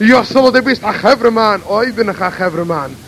Yo solo de vista Heverman, oh, I've been a Heverman.